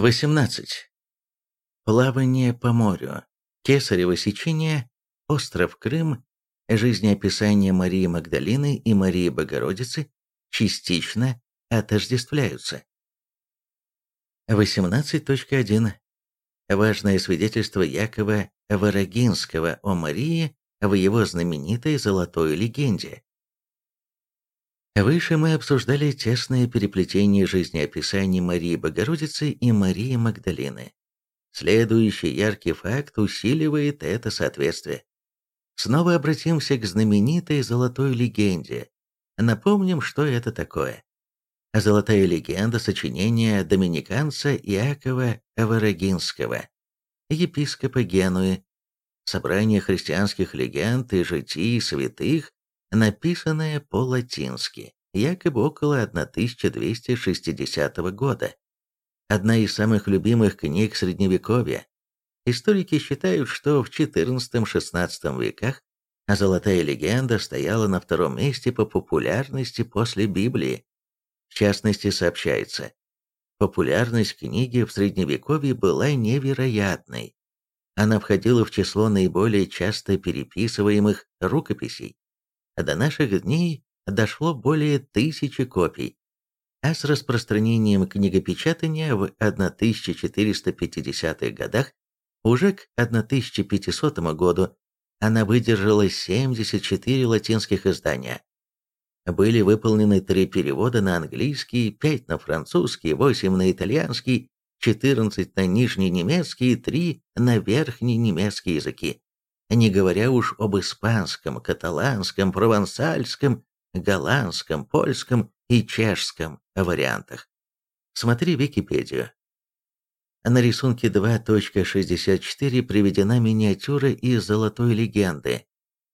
18. Плавание по морю. Кесарево сечение. Остров Крым. Жизнеописание Марии Магдалины и Марии Богородицы частично отождествляются. 18.1. Важное свидетельство Якова Ворогинского о Марии в его знаменитой «Золотой легенде». Выше мы обсуждали тесное переплетение жизнеописаний Марии Богородицы и Марии Магдалины. Следующий яркий факт усиливает это соответствие. Снова обратимся к знаменитой «Золотой легенде». Напомним, что это такое. Золотая легенда сочинения доминиканца Иакова Аварагинского, епископа Генуи, собрание христианских легенд и житий святых, написанное по-латински, якобы около 1260 года. Одна из самых любимых книг Средневековья. Историки считают, что в XIV-XVI веках «Золотая легенда» стояла на втором месте по популярности после Библии. В частности, сообщается, популярность книги в Средневековье была невероятной. Она входила в число наиболее часто переписываемых рукописей. До наших дней дошло более тысячи копий, а с распространением книгопечатания в 1450-х годах уже к 1500 году она выдержала 74 латинских издания. Были выполнены три перевода на английский, пять на французский, восемь на итальянский, 14 на нижний немецкий и 3 на верхний немецкий языки не говоря уж об испанском, каталанском, провансальском, голландском, польском и чешском вариантах. Смотри Википедию. На рисунке 2.64 приведена миниатюра из «Золотой легенды».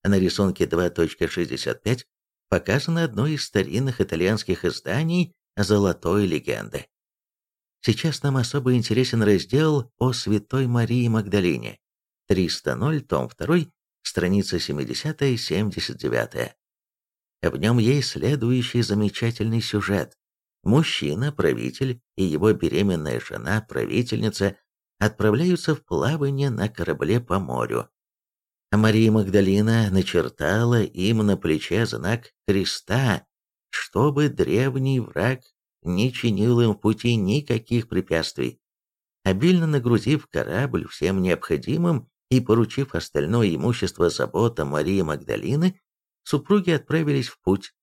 На рисунке 2.65 показано одно из старинных итальянских изданий «Золотой легенды». Сейчас нам особо интересен раздел о Святой Марии Магдалине. 300.0, том 2, страница 70-79. В нем есть следующий замечательный сюжет. Мужчина, правитель, и его беременная жена, правительница, отправляются в плавание на корабле по морю. Мария Магдалина начертала им на плече знак креста, чтобы древний враг не чинил им в пути никаких препятствий. Обильно нагрузив корабль всем необходимым, и, поручив остальное имущество заботам Марии Магдалины, супруги отправились в путь.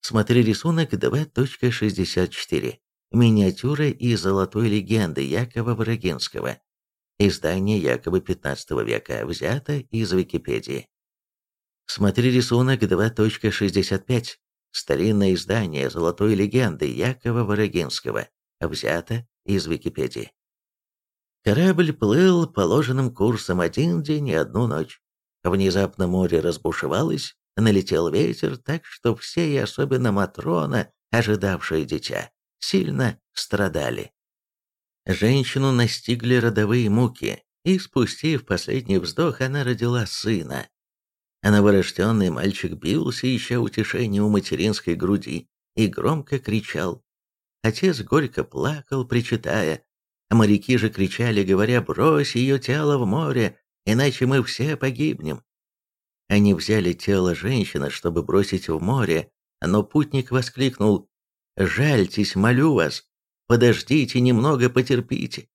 Смотри рисунок 2.64. Миниатюра из «Золотой легенды» Якова Ворогинского. Издание якобы 15 века, взято из Википедии. Смотри рисунок 2.65. Старинное издание «Золотой легенды» Якова Ворогинского, взято из Википедии. Корабль плыл положенным курсом один день и одну ночь. Внезапно море разбушевалось, налетел ветер, так что все, и особенно Матрона, ожидавшие дитя, сильно страдали. Женщину настигли родовые муки, и, спустив последний вздох, она родила сына. А новорожденный мальчик бился, ища утешения у материнской груди, и громко кричал. Отец горько плакал, причитая, Моряки же кричали, говоря, брось ее тело в море, иначе мы все погибнем. Они взяли тело женщины, чтобы бросить в море, но путник воскликнул, «Жальтесь, молю вас, подождите немного, потерпите.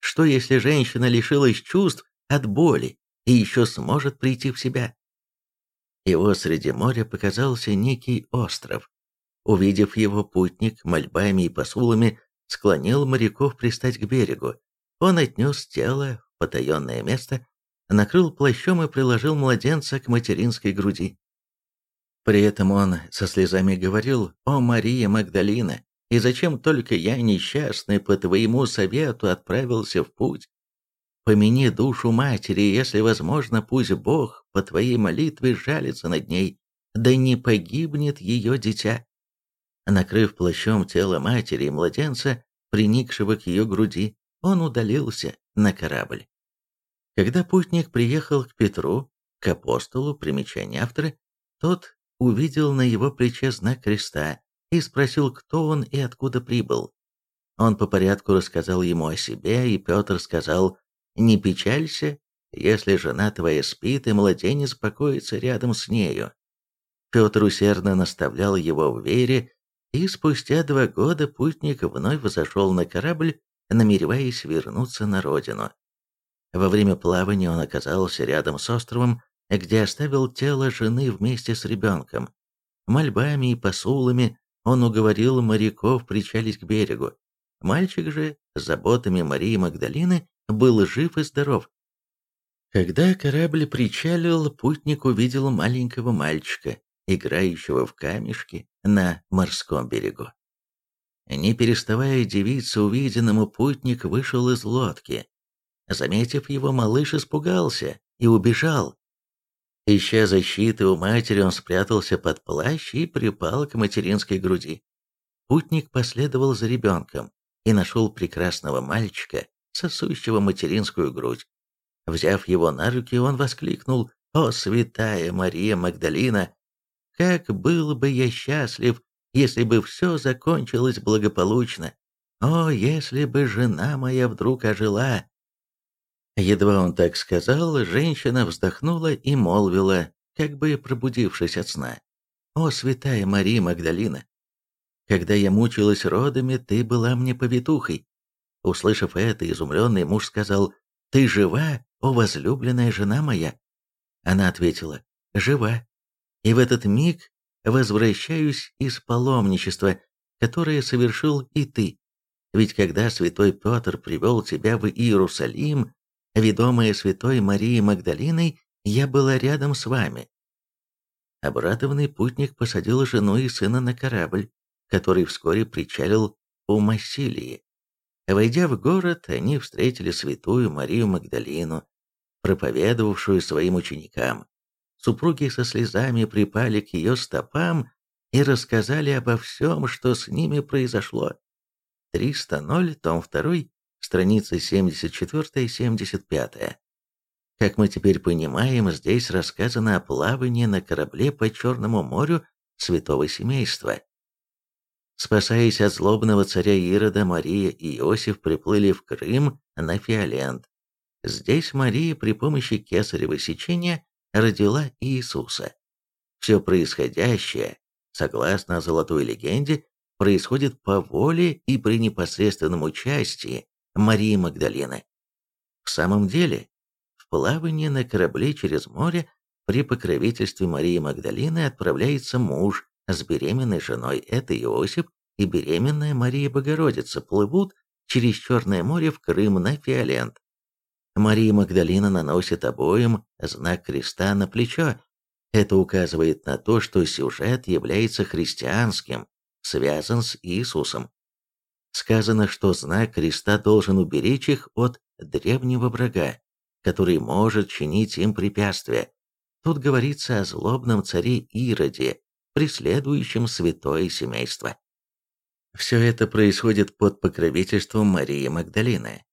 Что, если женщина лишилась чувств от боли и еще сможет прийти в себя?» Его среди моря показался некий остров. Увидев его, путник мольбами и посулами склонил моряков пристать к берегу. Он отнес тело в потаенное место, накрыл плащом и приложил младенца к материнской груди. При этом он со слезами говорил «О, Мария Магдалина, и зачем только я, несчастный, по твоему совету отправился в путь? Помяни душу матери, если возможно, пусть Бог по твоей молитве жалится над ней, да не погибнет ее дитя». Накрыв плащом тело матери и младенца, приникшего к ее груди, он удалился на корабль. Когда путник приехал к Петру, к апостолу, примечание автора, тот увидел на его плече знак креста и спросил, кто он и откуда прибыл. Он по порядку рассказал ему о себе, и Петр сказал, «Не печалься, если жена твоя спит, и младенец покоится рядом с нею». Петр усердно наставлял его в вере, и спустя два года путник вновь зашел на корабль, намереваясь вернуться на родину. Во время плавания он оказался рядом с островом, где оставил тело жены вместе с ребенком. Мольбами и посулами он уговорил моряков причалить к берегу. Мальчик же, с заботами Марии Магдалины, был жив и здоров. Когда корабль причалил, путник увидел маленького мальчика, играющего в камешки на морском берегу. Не переставая дивиться увиденному, путник вышел из лодки. Заметив его, малыш испугался и убежал. Ища защиты у матери, он спрятался под плащ и припал к материнской груди. Путник последовал за ребенком и нашел прекрасного мальчика, сосущего материнскую грудь. Взяв его на руки, он воскликнул «О, святая Мария Магдалина! Как был бы я счастлив, если бы все закончилось благополучно! О, если бы жена моя вдруг ожила, Едва он так сказал, женщина вздохнула и молвила, как бы пробудившись от сна. «О, святая Мария Магдалина! Когда я мучилась родами, ты была мне повитухой». Услышав это, изумленный муж сказал, «Ты жива, о возлюбленная жена моя?» Она ответила, «Жива. И в этот миг возвращаюсь из паломничества, которое совершил и ты. Ведь когда святой Петр привел тебя в Иерусалим, Ведомая святой Марией Магдалиной, я была рядом с вами. Обрадованный путник посадил жену и сына на корабль, который вскоре причалил у Массилии. Войдя в город, они встретили святую Марию Магдалину, проповедовавшую своим ученикам. Супруги со слезами припали к ее стопам и рассказали обо всем, что с ними произошло. 300.0, том 2, страницы 74-75. Как мы теперь понимаем, здесь рассказано о плавании на корабле по Черному морю святого семейства. Спасаясь от злобного царя Ирода, Мария и Иосиф приплыли в Крым на Фиолент. Здесь Мария при помощи кесарево сечения родила Иисуса. Все происходящее, согласно золотой легенде, происходит по воле и при непосредственном участии Марии Магдалины. В самом деле, в плавание на корабле через море при покровительстве Марии Магдалины отправляется муж с беременной женой, это Иосиф, и беременная Мария Богородица плывут через Черное море в Крым на Фиолент. Мария Магдалина наносит обоим знак креста на плечо. Это указывает на то, что сюжет является христианским, связан с Иисусом. Сказано, что знак креста должен уберечь их от древнего врага, который может чинить им препятствия. Тут говорится о злобном царе Ироде, преследующем святое семейство. Все это происходит под покровительством Марии Магдалины.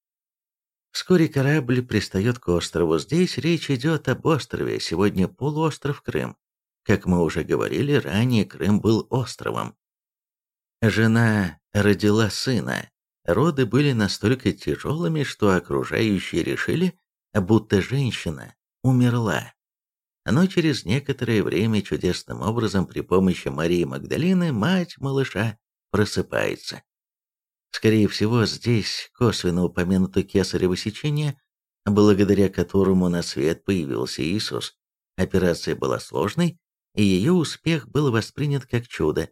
Вскоре корабль пристает к острову. Здесь речь идет об острове, сегодня полуостров Крым. Как мы уже говорили, ранее Крым был островом. Жена родила сына. Роды были настолько тяжелыми, что окружающие решили, будто женщина умерла. Но через некоторое время чудесным образом при помощи Марии Магдалины мать малыша просыпается. Скорее всего, здесь косвенно упомянуто кесарево сечение, благодаря которому на свет появился Иисус. Операция была сложной, и ее успех был воспринят как чудо,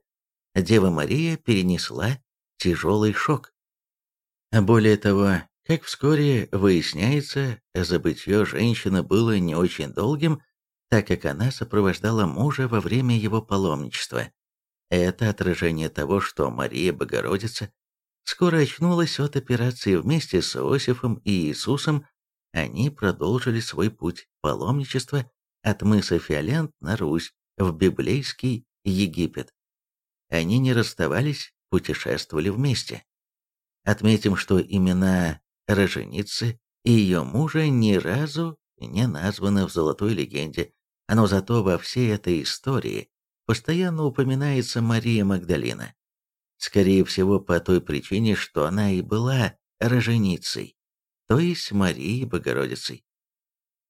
Дева Мария перенесла тяжелый шок. Более того, как вскоре выясняется, забытье женщины было не очень долгим, так как она сопровождала мужа во время его паломничества. Это отражение того, что Мария Богородица скоро очнулась от операции вместе с Иосифом и Иисусом, они продолжили свой путь паломничества от мыса Фиолент на Русь в библейский Египет. Они не расставались, путешествовали вместе. Отметим, что имена роженицы и ее мужа ни разу не названы в золотой легенде, но зато во всей этой истории постоянно упоминается Мария Магдалина. Скорее всего по той причине, что она и была роженицей, то есть Марией Богородицей.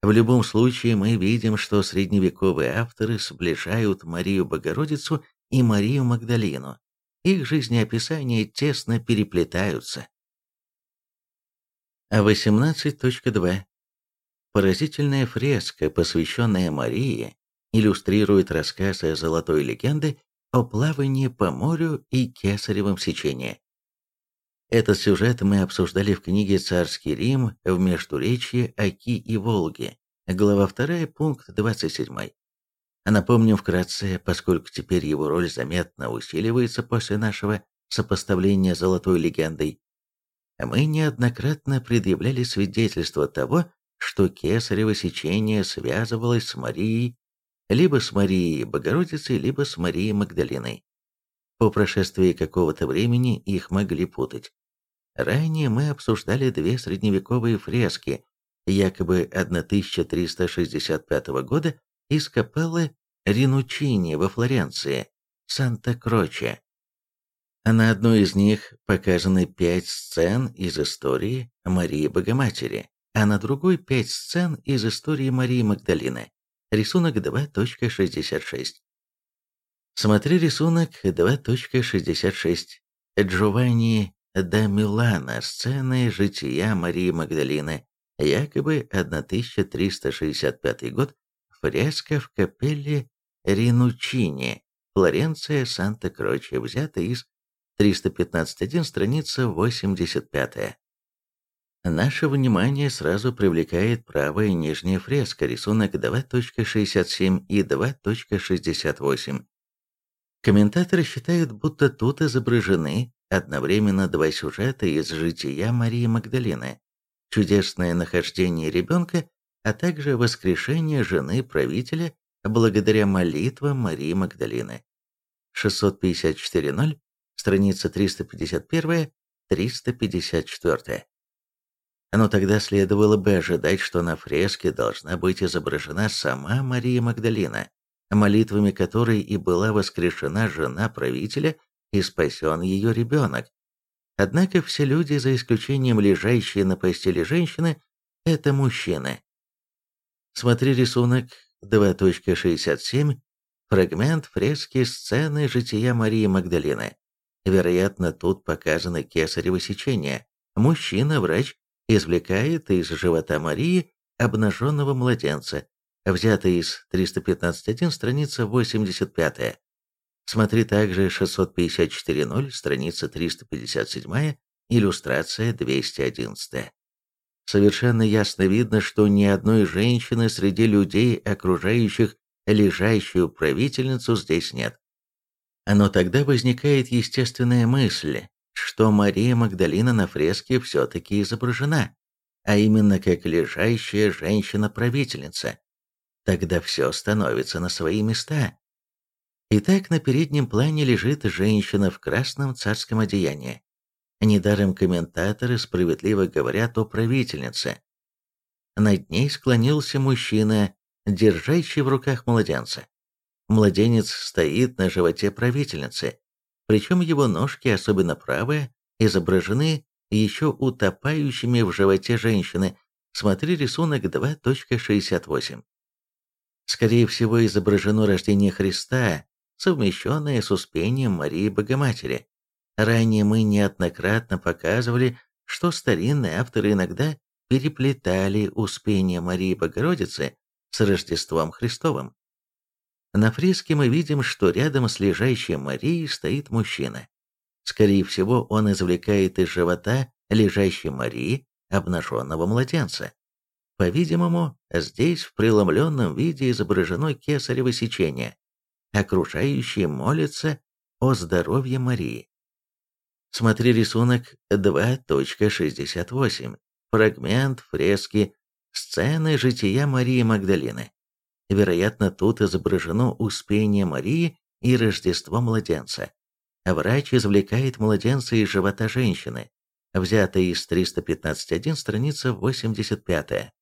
В любом случае мы видим, что средневековые авторы сближают Марию Богородицу и Марию Магдалину. Их жизнеописания тесно переплетаются. 18.2. Поразительная фреска, посвященная Марии, иллюстрирует рассказ о золотой легенде о плавании по морю и кесаревом сечении. Этот сюжет мы обсуждали в книге «Царский Рим» в Междуречье Оки и Волги, глава 2, пункт 27. Напомним вкратце, поскольку теперь его роль заметно усиливается после нашего сопоставления с золотой легендой. Мы неоднократно предъявляли свидетельство того, что кесарево сечение связывалось с Марией, либо с Марией Богородицей, либо с Марией Магдалиной. По прошествии какого-то времени их могли путать. Ранее мы обсуждали две средневековые фрески, якобы 1365 года из капеллы Ринучини во Флоренции, Санта-Кроче. На одной из них показаны пять сцен из истории Марии Богоматери, а на другой пять сцен из истории Марии Магдалины. Рисунок 2.66. Смотри рисунок 2.66. Джованни да Милана. Сцены жития Марии Магдалины. Якобы 1365 год. Фреска в капелле Ринучини. Флоренция, Санта-Кроче. Взята из 315.1, страница 85. Наше внимание сразу привлекает правая нижняя фреска, рисунок 2.67 и 2.68. Комментаторы считают, будто тут изображены одновременно два сюжета из жития Марии Магдалины, чудесное нахождение ребенка, а также воскрешение жены правителя благодаря молитвам Марии Магдалины. 654.0, страница 351-354. Но тогда следовало бы ожидать, что на фреске должна быть изображена сама Мария Магдалина, молитвами которой и была воскрешена жена правителя и спасен ее ребенок. Однако все люди, за исключением лежащие на постели женщины, это мужчины. Смотри рисунок 2.67, фрагмент фрески сцены жития Марии Магдалины. Вероятно, тут показано кесарево сечение. Мужчина-врач извлекает из живота Марии обнаженного младенца, взятый из 315.1, страница 85. Смотри также 654.0, страница 357, иллюстрация 211. Совершенно ясно видно, что ни одной женщины среди людей, окружающих лежащую правительницу, здесь нет. Но тогда возникает естественная мысль, что Мария Магдалина на фреске все-таки изображена, а именно как лежащая женщина-правительница. Тогда все становится на свои места. Итак, на переднем плане лежит женщина в красном царском одеянии. Недаром комментаторы справедливо говорят о правительнице. Над ней склонился мужчина, держащий в руках младенца. Младенец стоит на животе правительницы, причем его ножки, особенно правые, изображены еще утопающими в животе женщины. Смотри рисунок 2.68. Скорее всего, изображено рождение Христа, совмещенное с успением Марии Богоматери. Ранее мы неоднократно показывали, что старинные авторы иногда переплетали успение Марии Богородицы с Рождеством Христовым. На фреске мы видим, что рядом с лежащей Марией стоит мужчина. Скорее всего, он извлекает из живота лежащей Марии обнаженного младенца. По-видимому, здесь в преломленном виде изображено кесарево сечение. Окружающие молятся о здоровье Марии. Смотри рисунок 2.68, фрагмент фрески «Сцены жития Марии Магдалины». Вероятно, тут изображено Успение Марии и Рождество младенца. Врач извлекает младенца из живота женщины, взято из 315.1, страница 85.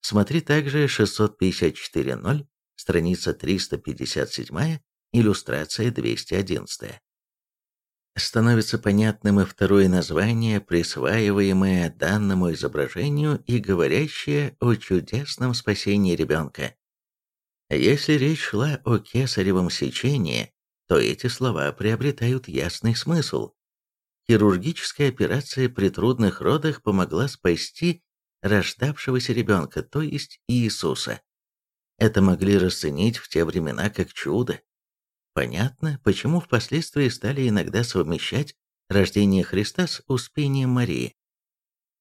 Смотри также 654.0, страница 357, иллюстрация 211. становится понятным и второе название, присваиваемое данному изображению и говорящее о чудесном спасении ребенка. Если речь шла о кесаревом сечении, то эти слова приобретают ясный смысл. Хирургическая операция при трудных родах помогла спасти рождавшегося ребенка, то есть Иисуса. Это могли расценить в те времена как чудо. Понятно, почему впоследствии стали иногда совмещать рождение Христа с успением Марии.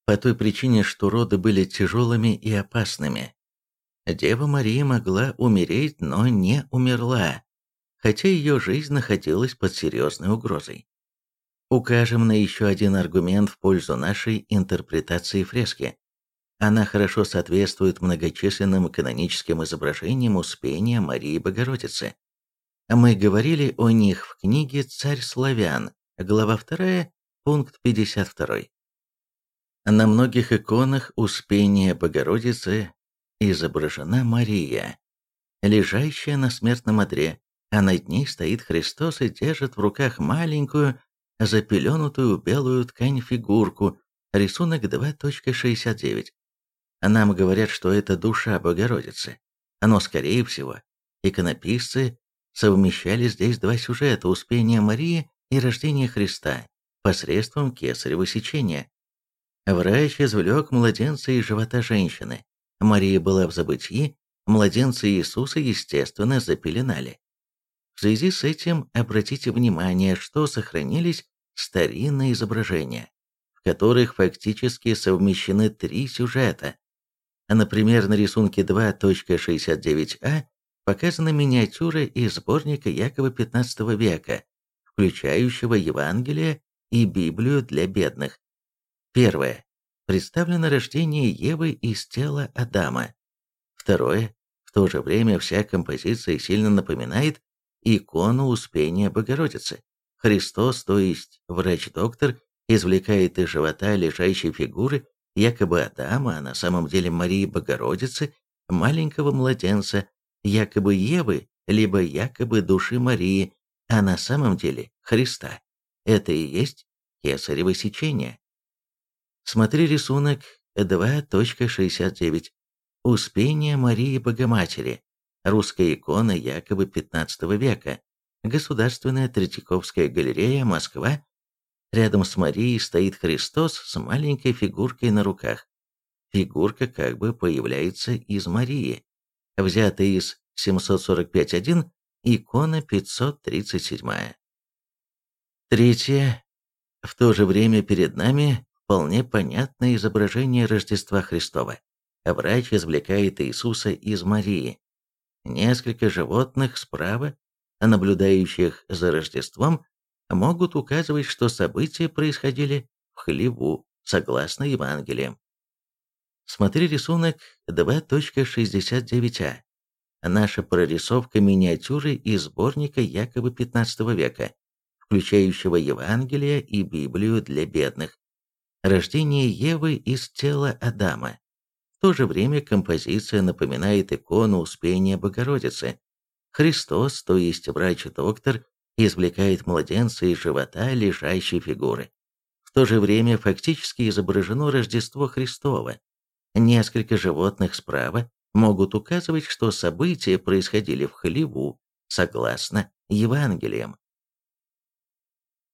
По той причине, что роды были тяжелыми и опасными. Дева Мария могла умереть, но не умерла, хотя ее жизнь находилась под серьезной угрозой. Укажем на еще один аргумент в пользу нашей интерпретации фрески. Она хорошо соответствует многочисленным каноническим изображениям Успения Марии Богородицы. Мы говорили о них в книге «Царь славян», глава 2, пункт 52. На многих иконах Успения Богородицы изображена Мария, лежащая на смертном одре, а над ней стоит Христос и держит в руках маленькую, запеленутую белую ткань фигурку, рисунок 2.69. Нам говорят, что это душа Богородицы. Но, скорее всего, иконописцы совмещали здесь два сюжета – Успение Марии и рождение Христа посредством кесарево сечения. Врач извлек младенца из живота женщины. Мария была в забытии, младенца Иисуса, естественно, запеленали. В связи с этим обратите внимание, что сохранились старинные изображения, в которых фактически совмещены три сюжета. Например, на рисунке 2.69а показана миниатюра из сборника Якова XV века, включающего Евангелие и Библию для бедных. Первое. Представлено рождение Евы из тела Адама. Второе. В то же время вся композиция сильно напоминает икону Успения Богородицы. Христос, то есть врач-доктор, извлекает из живота лежащей фигуры якобы Адама, а на самом деле Марии Богородицы, маленького младенца, якобы Евы, либо якобы души Марии, а на самом деле Христа. Это и есть кесарево сечение. Смотри рисунок 2.69. Успение Марии Богоматери. Русская икона якобы 15 века. Государственная Третьяковская галерея, Москва. Рядом с Марией стоит Христос с маленькой фигуркой на руках. Фигурка как бы появляется из Марии. Взята из 745.1, икона 537. Третье. В то же время перед нами вполне понятное изображение Рождества Христова. Врач извлекает Иисуса из Марии. Несколько животных справа, наблюдающих за Рождеством, могут указывать, что события происходили в хлеву, согласно Евангелиям. Смотри рисунок 2.69а. Наша прорисовка миниатюры из сборника якобы 15 века, включающего Евангелие и Библию для бедных. Рождение Евы из тела Адама то же время композиция напоминает икону Успения Богородицы. Христос, то есть врач-доктор, извлекает младенца из живота лежащей фигуры. В то же время фактически изображено Рождество Христово. Несколько животных справа могут указывать, что события происходили в хлеву, согласно Евангелиям.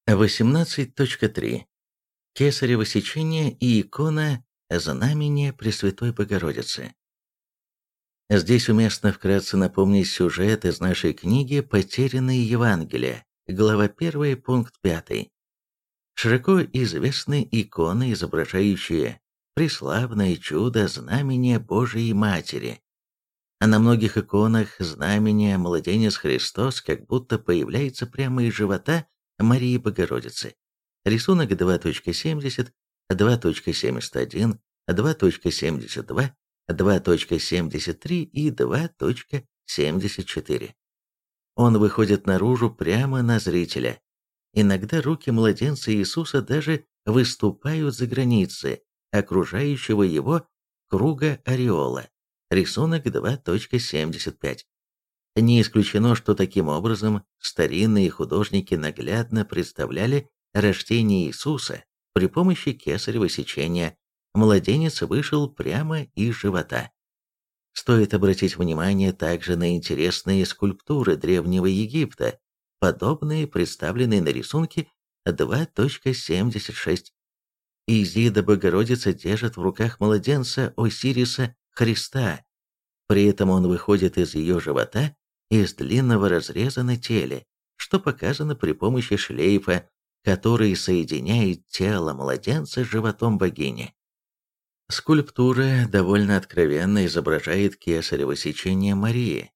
18.3. Кесарево сечение и икона Знамение Пресвятой Богородицы. Здесь уместно вкратце напомнить сюжет из нашей книги «Потерянные Евангелия», глава 1, пункт 5. Широко известны иконы, изображающие преславное чудо знамения Божией Матери. А на многих иконах знамение младенец Христос как будто появляется прямо из живота Марии Богородицы. Рисунок 2.70 2.71, 2.72, 2.73 и 2.74. Он выходит наружу прямо на зрителя. Иногда руки младенца Иисуса даже выступают за границы окружающего его круга ореола. Рисунок 2.75. Не исключено, что таким образом старинные художники наглядно представляли рождение Иисуса при помощи кесарево сечения. Младенец вышел прямо из живота. Стоит обратить внимание также на интересные скульптуры Древнего Египта, подобные представленные на рисунке 2.76. Изида Богородица держит в руках младенца Осириса Христа. При этом он выходит из ее живота из длинного разреза на теле, что показано при помощи шлейфа, который соединяет тело младенца с животом богини. Скульптура довольно откровенно изображает кесарево сечение Марии.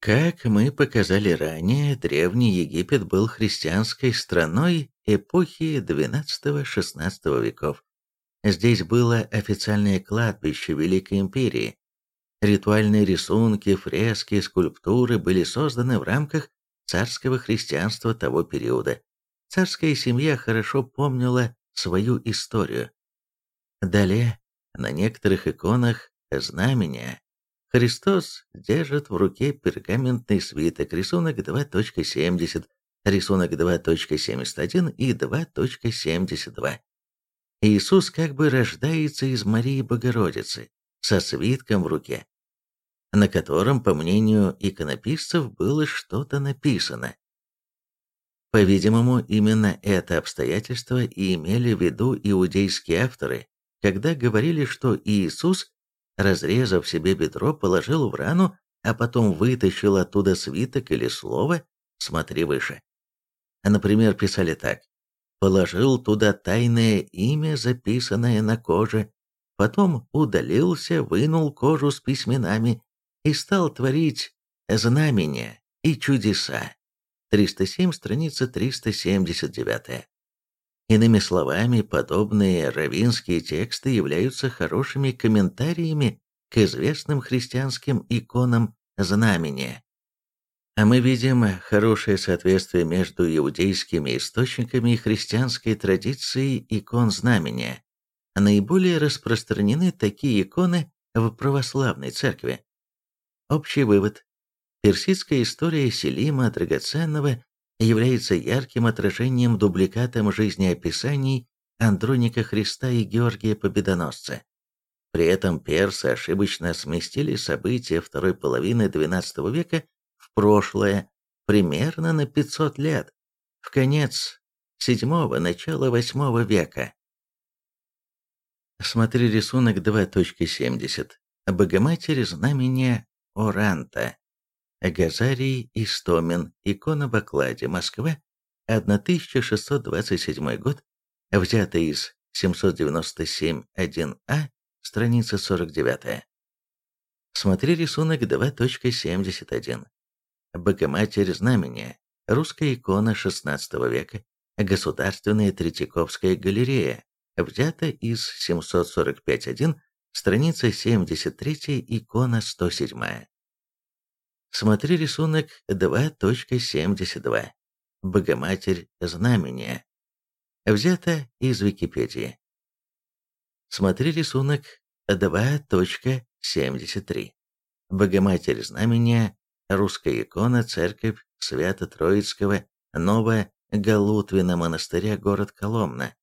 Как мы показали ранее, Древний Египет был христианской страной эпохи XII-XVI веков. Здесь было официальное кладбище Великой Империи, Ритуальные рисунки, фрески, скульптуры были созданы в рамках царского христианства того периода. Царская семья хорошо помнила свою историю. Далее, на некоторых иконах знамения Христос держит в руке пергаментный свиток, рисунок 2.70, рисунок 2.71 и 2.72. Иисус как бы рождается из Марии Богородицы со свитком в руке на котором, по мнению иконописцев, было что-то написано. По-видимому, именно это обстоятельство и имели в виду иудейские авторы, когда говорили, что Иисус, разрезав себе бедро, положил в рану, а потом вытащил оттуда свиток или слово «смотри выше». Например, писали так «положил туда тайное имя, записанное на коже, потом удалился, вынул кожу с письменами и стал творить знамения и чудеса. 307, страница 379. Иными словами, подобные равинские тексты являются хорошими комментариями к известным христианским иконам знамения. А мы видим хорошее соответствие между иудейскими источниками и христианской традицией икон знамения. Наиболее распространены такие иконы в православной церкви. Общий вывод. Персидская история Селима Драгоценного является ярким отражением дубликатом жизнеописаний Андроника Христа и Георгия Победоносца. При этом персы ошибочно сместили события второй половины XII века в прошлое примерно на 500 лет, в конец VII – начало VIII века. Смотри рисунок 2.70. Богоматерь знамения Оранта. Газарий Истомин. Икона в окладе. Москва. 1627 год. Взято из 797.1а, страница 49. Смотри рисунок 2.71. Богоматерь Знамения. Русская икона XVI века. Государственная Третьяковская галерея. Взято из 745.1 Страница 73, икона 107. Смотри рисунок 2.72. Богоматерь знамения. Взято из Википедии. Смотри рисунок 2.73. Богоматерь знамения. Русская икона, церковь Свято-Троицкого Ново-Галутвина монастыря, город Коломна.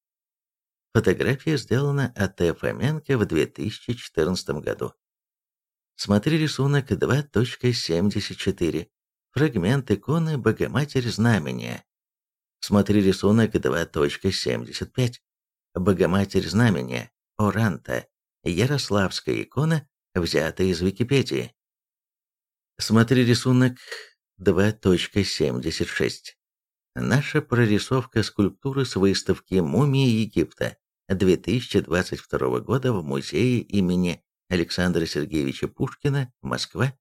Фотография сделана А.Т. Фоменко в 2014 году. Смотри рисунок 2.74. Фрагмент иконы Богоматерь Знамения. Смотри рисунок 2.75. Богоматерь Знамения. Оранта. Ярославская икона, взята из Википедии. Смотри рисунок 2.76. Наша прорисовка скульптуры с выставки «Мумии Египта» 2022 года в музее имени Александра Сергеевича Пушкина, Москва.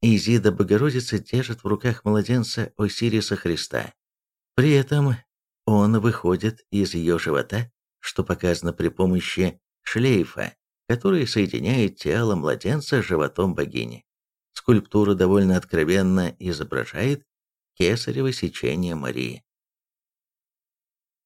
Изида Богородица держит в руках младенца Осириса Христа. При этом он выходит из ее живота, что показано при помощи шлейфа, который соединяет тело младенца с животом богини. Скульптура довольно откровенно изображает кесарево сечение Марии.